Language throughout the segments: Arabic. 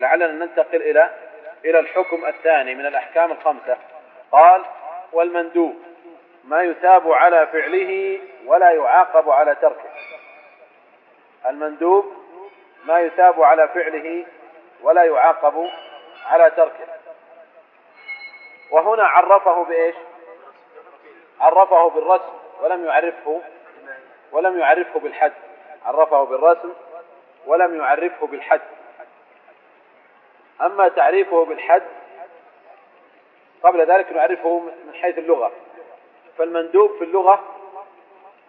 لعلنا ننتقل إلى إلى الحكم الثاني من الأحكام الخمسة. قال والمندوب ما يثاب على فعله ولا يعاقب على تركه. المندوب ما يثاب على فعله ولا يعاقب على تركه. وهنا عرفه بإيش؟ عرفه بالرسم ولم يعرفه ولم يعرفه بالحد. عرفه بالرسم ولم يعرفه بالحد. أما تعريفه بالحد قبل ذلك نعرفه من حيث اللغة. فالمندوب في اللغة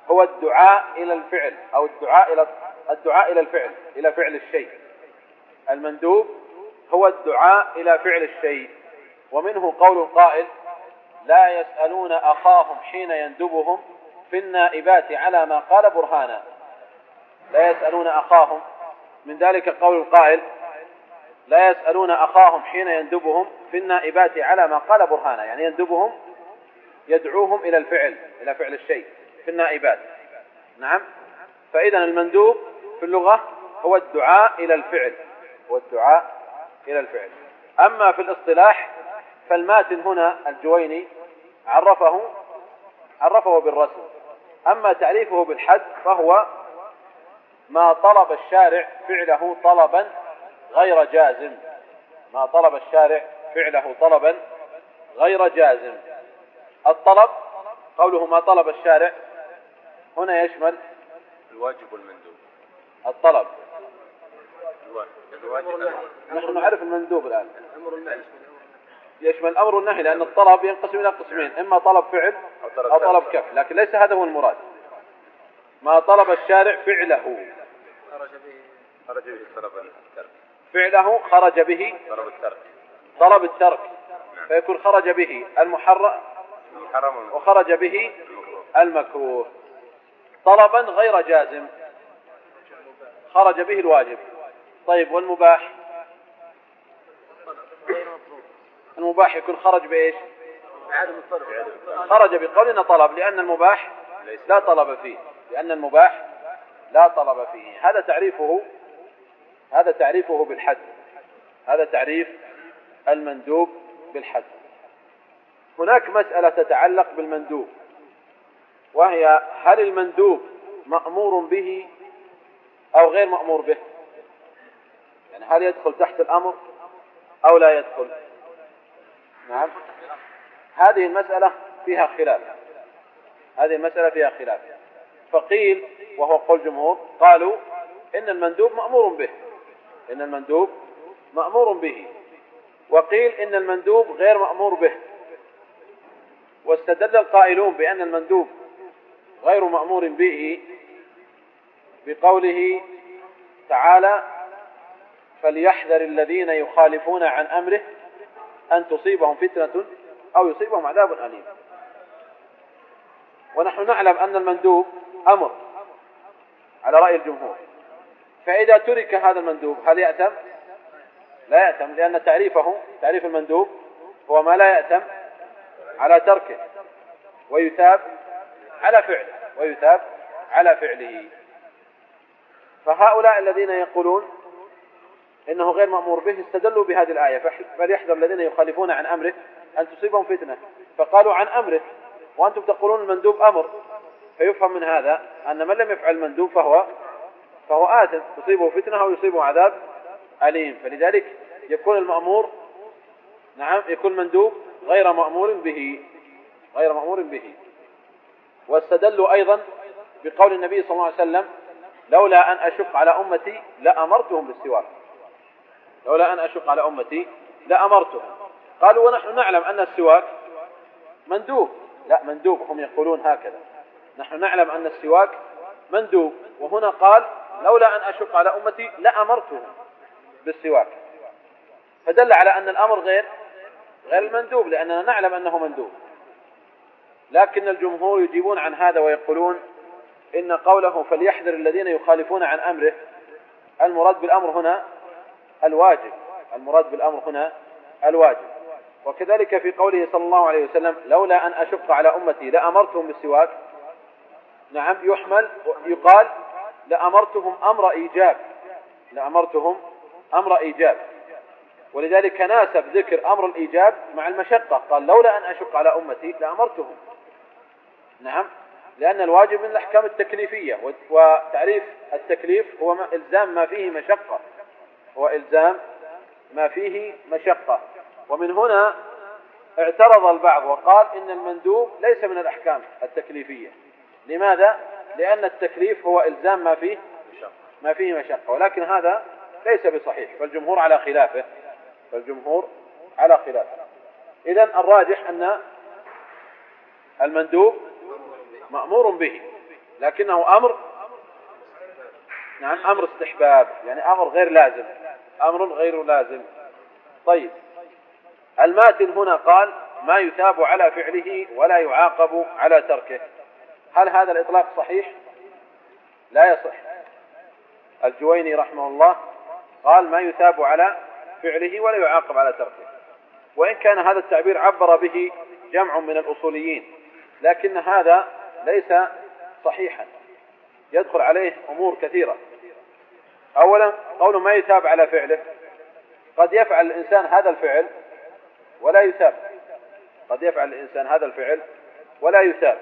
هو الدعاء إلى الفعل أو الدعاء إلى الدعاء إلى الفعل إلى فعل الشيء. المندوب هو الدعاء إلى فعل الشيء. ومنه قول القائل لا يسألون أخاهم حين يندبهم في النائبات على ما قال برهانا. لا يسألون أخاهم. من ذلك قول القائل لا يسألون أخاهم حين يندبهم في النائبات على ما قال برهانا يعني يندبهم يدعوهم إلى الفعل إلى فعل الشيء في النائبات. نعم؟ فإذا المندوب في اللغة هو الدعاء إلى الفعل هو الدعاء إلى الفعل. أما في الاصطلاح فالماتن هنا الجويني عرفه عرفه بالرسم. أما تعريفه بالحد فهو ما طلب الشارع فعله طلبا غير جازم. ما طلب الشارع فعله طلبا غير جازم. الطلب قوله ما طلب الشارع هنا يشمل الواجب والمندوب. الطلب. الواجب نحن نعرف المندوب الآن. يشمل الأمر والنهي لأن الطلب ينقسم إلى قسمين إما طلب فعل أو طلب كف لكن ليس هذا هو المراد. ما طلب الشارع فعله. خرج به خرج به طلب الترك فعله خرج به طلب الترك. طلب الترك. فيكون خرج به المحرم وخرج به المكروه. طلبا غير جازم. خرج به الواجب. طيب والمباح؟ المباح يكون خرج بإيش؟ خرج بقولنا طلب لأن المباح لا طلب فيه. لأن المباح لا طلب فيه. هذا تعريفه هذا تعريفه بالحد. هذا تعريف المندوب بالحد. هناك مسألة تتعلق بالمندوب وهي هل المندوب مأمور به أو غير مأمور به؟ يعني هل يدخل تحت الأمر أو لا يدخل؟ نعم. هذه المسألة فيها خلاف. هذه المسألة فيها خلاف. فقيل وهو قول جمهور قالوا إن المندوب مأمور به. إن المندوب مأمور به. وقيل إن المندوب غير مأمور به. واستدل القائلون بأن المندوب غير مأمور به بقوله تعالى فليحذر الذين يخالفون عن أمره أن تصيبهم فتنة أو يصيبهم عذاب أليم. ونحن نعلم أن المندوب أمر على رأي الجمهور. فإذا ترك هذا المندوب هل يأتم؟ لا يأتم لأن تعريفه تعريف المندوب هو ما لا يأتم على تركه ويثاب على فعله ويثاب على فعله فهؤلاء الذين يقولون إنه غير مأمور به استدلوا بهذه الآية فليحذر الذين يخالفون عن أمره أن تصيبهم فتنة فقالوا عن أمره وأنتم تقولون المندوب أمر فيفهم من هذا أن من لم يفعل المندوب فهو فهو آثم تصيبه فتنة أو يصيبه عذاب أليم. فلذلك يكون المأمور نعم يكون مندوب غير مأمور به غير مأمور به. واستدلوا أيضا بقول النبي صلى الله عليه وسلم لولا أن أشق على أمتي لأمرتهم بالسواك. لولا أن أشق على أمتي لأمرتهم. قالوا ونحن نعلم أن السواك مندوب. لا مندوب هم يقولون هكذا. نحن نعلم أن السواك مندوب. وهنا قال لولا أن أشق على أمتي لأمرتهم بالسواك. فدل على أن الأمر غير غير المندوب لأننا نعلم أنه مندوب. لكن الجمهور يجيبون عن هذا ويقولون إن قوله فليحذر الذين يخالفون عن أمره المراد بالأمر هنا الواجب. المراد بالأمر هنا الواجب. وكذلك في قوله صلى الله عليه وسلم لولا أن أشق على أمتي لأمرتهم بالسواك نعم يحمل يقال لأمرتهم أمر إيجاب. لأمرتهم أمر إيجاب. ولذلك ناسب ذكر أمر الإيجاب مع المشقة. قال لولا أن أشق على أمتي لأمرتهم. نعم. لأن الواجب من الأحكام التكليفية وتعريف التكليف هو إلزام ما فيه مشقة. هو إلزام ما فيه مشقة. ومن هنا اعترض البعض وقال إن المندوب ليس من الأحكام التكليفية. لماذا؟ لأن التكليف هو إلزام ما فيه ما فيه مشقة. ولكن هذا ليس بصحيح فالجمهور على خلافه. فالجمهور على خلافه. إذا الراجح أن المندوب مأمور به لكنه أمر نعم أمر استحباب يعني أمر غير لازم أمر غير لازم. طيب الماتن هنا قال ما يثاب على فعله ولا يعاقب على تركه. هل هذا الإطلاق صحيح؟ لا يصح. الجويني رحمه الله قال ما يثاب على فعله ولا يعاقب على تركه. وإن كان هذا التعبير عبر به جمع من الأصوليين لكن هذا ليس صحيحا. يدخل عليه أمور كثيرة. أولا قول ما يثاب على فعله. قد يفعل الإنسان هذا الفعل ولا يثاب. قد يفعل الإنسان هذا الفعل ولا يثاب.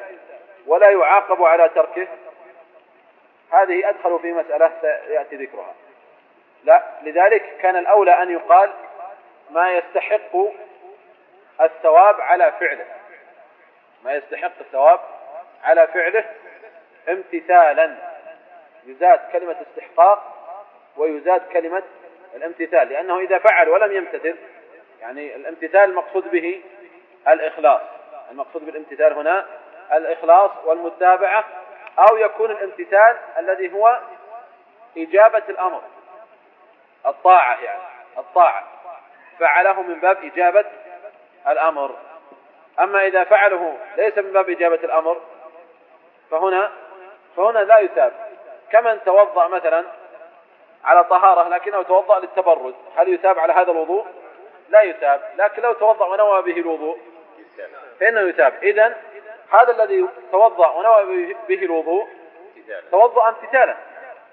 ولا يعاقب على تركه. هذه أدخل في مسألة سيأتي ذكرها. لا لذلك كان الأولى أن يقال ما يستحق الثواب على فعله. ما يستحق الثواب على فعله امتثالا. يزاد كلمة استحقاق ويزاد كلمة الامتثال لأنه إذا فعل ولم يمتثل يعني الامتثال المقصود به الإخلاص. المقصود بالامتثال هنا الإخلاص والمتابعة أو يكون الامتثال الذي هو إجابة الأمر الطاعة يعني الطاعة. فعله من باب إجابة الأمر. أما إذا فعله ليس من باب إجابة الأمر فهنا فهنا لا يثاب. كمن توضأ مثلا على طهارة لكنه توضأ للتبرد هل يثاب على هذا الوضوء؟ لا يثاب. لكن لو توضأ ونوى به الوضوء فإنه يثاب. إذن هذا الذي توضأ ونوى به الوضوء توضأ امتثالا.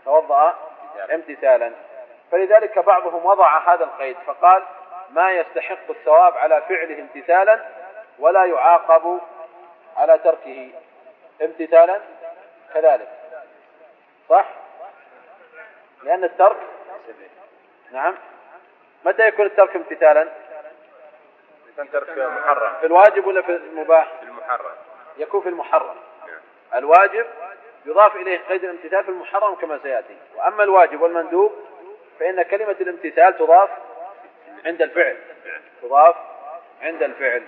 توضأ امتثالا. فلذلك بعضهم وضع هذا القيد فقال ما يستحق الثواب على فعله امتثالا ولا يعاقب على تركه. امتثالا كذلك. صح؟ لأن الترك نعم. متى يكون الترك امتثالا؟ في الواجب ولا في المباح؟ يكون في المحرم. الواجب يضاف إليه قيد الامتثال في المحرم كما سيأتي. وأما الواجب والمندوب فإن كلمة الامتثال تضاف عند الفعل. تضاف عند الفعل.